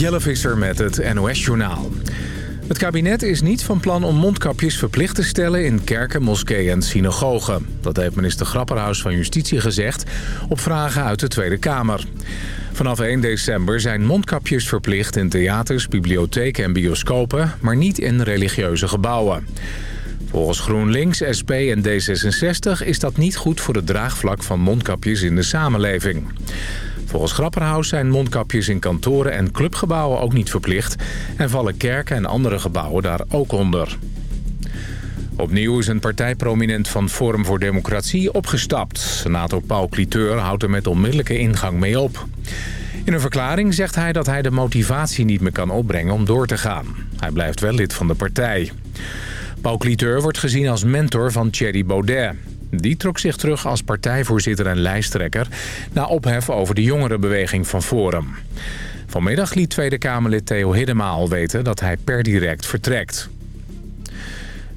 Jelle Visser met het NOS-journaal. Het kabinet is niet van plan om mondkapjes verplicht te stellen in kerken, moskeeën en synagogen. Dat heeft minister Grapperhaus van Justitie gezegd op vragen uit de Tweede Kamer. Vanaf 1 december zijn mondkapjes verplicht in theaters, bibliotheken en bioscopen... maar niet in religieuze gebouwen. Volgens GroenLinks, SP en D66 is dat niet goed voor het draagvlak van mondkapjes in de samenleving. Volgens Grapperhaus zijn mondkapjes in kantoren en clubgebouwen ook niet verplicht... en vallen kerken en andere gebouwen daar ook onder. Opnieuw is een partijprominent van Forum voor Democratie opgestapt. Senator Paul Cliteur houdt er met onmiddellijke ingang mee op. In een verklaring zegt hij dat hij de motivatie niet meer kan opbrengen om door te gaan. Hij blijft wel lid van de partij. Paul Cliteur wordt gezien als mentor van Thierry Baudet. Die trok zich terug als partijvoorzitter en lijsttrekker... na ophef over de jongerenbeweging van Forum. Vanmiddag liet Tweede Kamerlid Theo Hiddema al weten dat hij per direct vertrekt.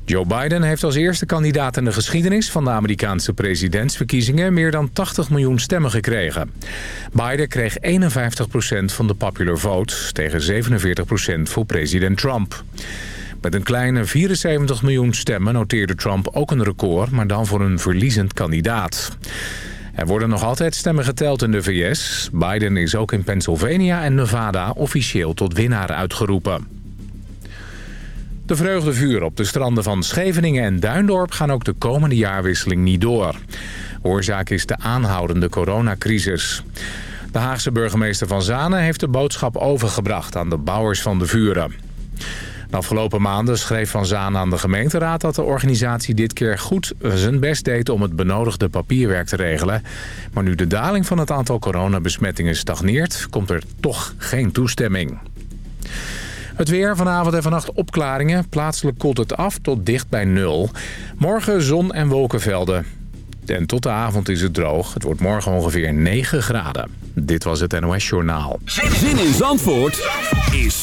Joe Biden heeft als eerste kandidaat in de geschiedenis van de Amerikaanse presidentsverkiezingen meer dan 80 miljoen stemmen gekregen. Biden kreeg 51% van de popular vote tegen 47% voor president Trump. Met een kleine 74 miljoen stemmen noteerde Trump ook een record, maar dan voor een verliezend kandidaat. Er worden nog altijd stemmen geteld in de VS. Biden is ook in Pennsylvania en Nevada officieel tot winnaar uitgeroepen. De vreugdevuur op de stranden van Scheveningen en Duindorp gaan ook de komende jaarwisseling niet door. Oorzaak is de aanhoudende coronacrisis. De Haagse burgemeester Van Zanen heeft de boodschap overgebracht aan de bouwers van de vuren. De afgelopen maanden schreef Van Zaan aan de gemeenteraad dat de organisatie dit keer goed zijn best deed om het benodigde papierwerk te regelen. Maar nu de daling van het aantal coronabesmettingen stagneert, komt er toch geen toestemming. Het weer vanavond en vannacht opklaringen. Plaatselijk koelt het af tot dicht bij nul. Morgen zon en wolkenvelden. En tot de avond is het droog. Het wordt morgen ongeveer 9 graden. Dit was het NOS Journaal. Zin in Zandvoort is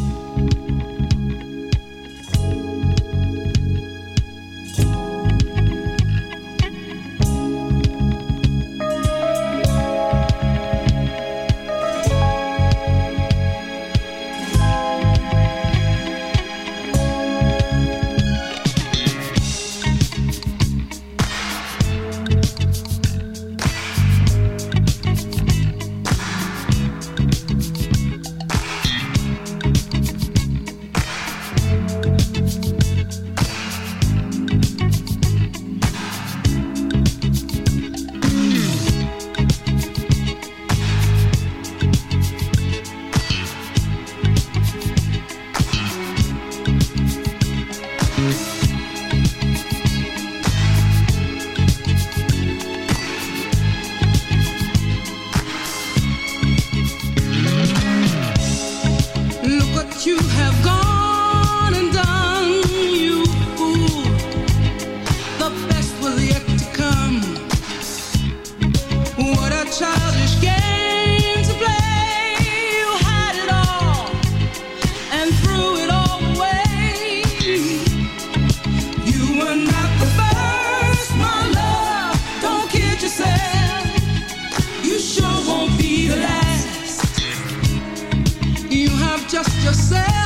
say.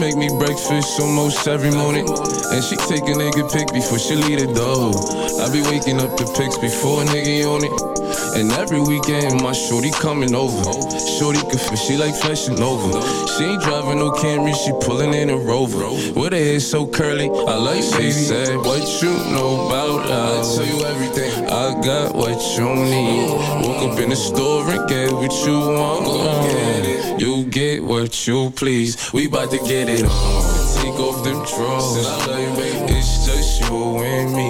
Make me breakfast almost every morning. And she take a nigga pic before she leave the door. I be waking up the pics before a nigga on it. And every weekend my shorty coming over. Shorty can fish, she like flashing over. She ain't driving no Camry, she pulling in a Rover. With her hair so curly, I like she said, What you know about us? I tell you everything. I got what you need. Woke up in the store and get what you want. You get what you please. We bout to get it on. Take off them drawers. It's just you and me.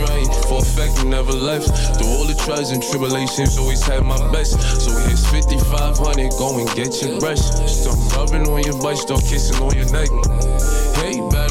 right, for a fact you never left. Through all the trials and tribulations, always had my best. So here's 5500, go and get your brush. Start rubbing on your butt, start kissing on your neck. Hey, better,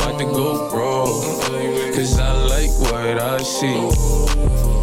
About to go wrong. Cause I like what I see.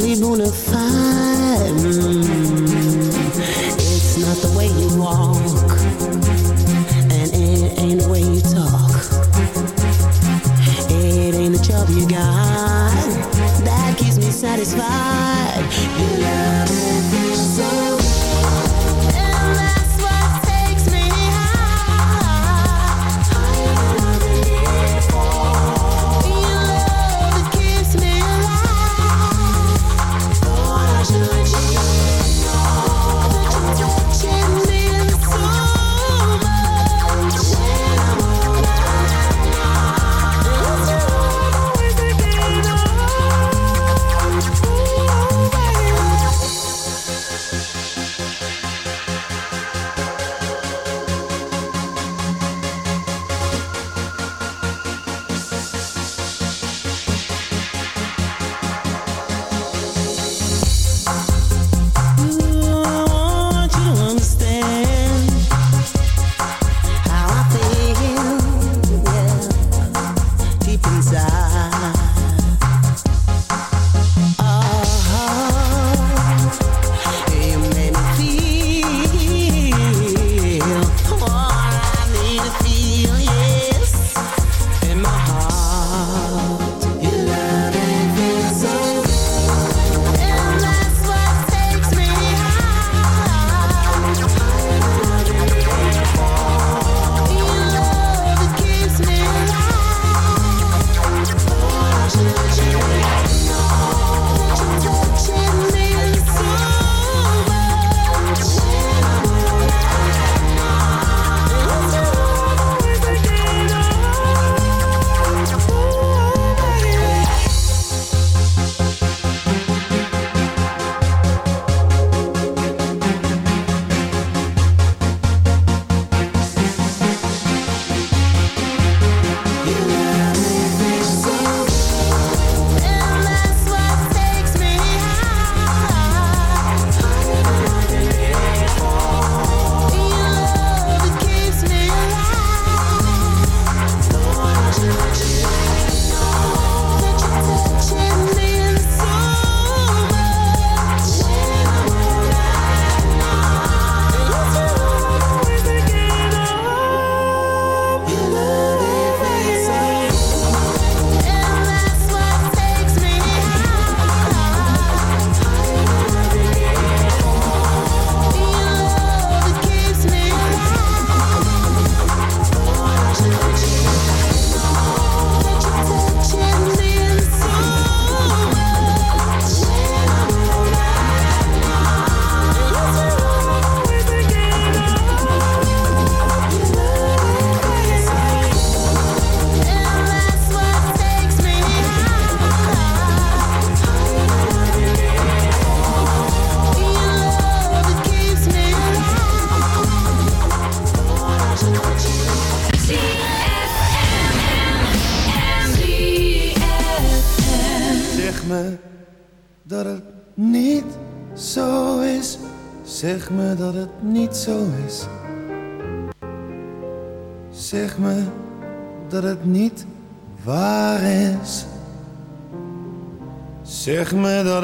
really gonna. It's not the way you walk, and it ain't the way you talk. It ain't the job you got that keeps me satisfied. You love.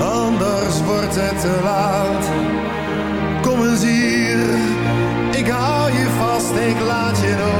Anders wordt het te laat. Kom eens hier, ik hou je vast, ik laat je nooit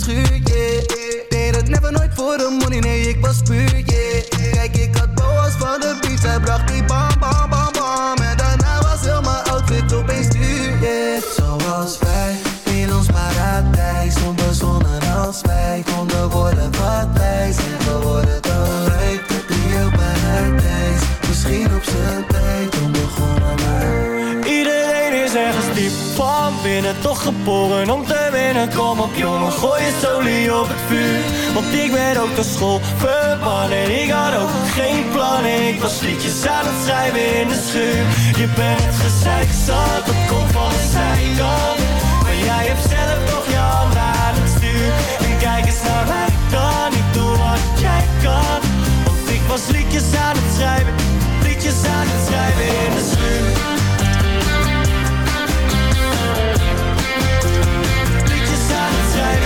Schuur, yeah. Deed het never nooit voor de money, nee, ik was puur, yeah. Kijk, ik had boas van de hij bracht die bam, geboren om te winnen. Kom op jongen, gooi je solie op het vuur. Want ik ben ook door school verbannen Ik had ook geen plan. Ik was liedjes aan het schrijven in de schuur. Je bent gezeik zat, dat komt van de zijkant. Maar jij hebt zelf toch je hand aan het stuur. En kijk eens naar mij dan, ik doe wat jij kan. Want ik was liedjes aan het schrijven. Liedjes aan het schrijven in de schuur.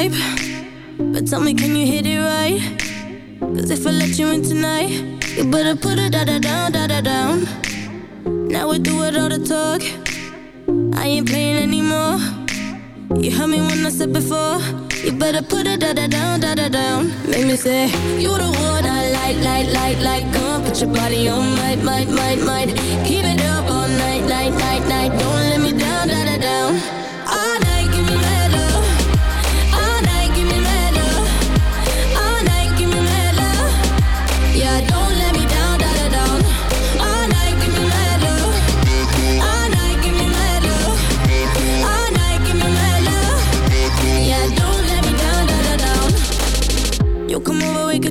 Type. But tell me, can you hit it right? Cause if I let you in tonight, you better put it da da down, da da down. Now we do it all the talk. I ain't playing anymore. You heard me when I said before. You better put it da da down, da da down. Make me say, You the one I like, like, like, like. Come on, put your body on, might, might, might, might. Keep it up all night, night, night, night. Don't let me down,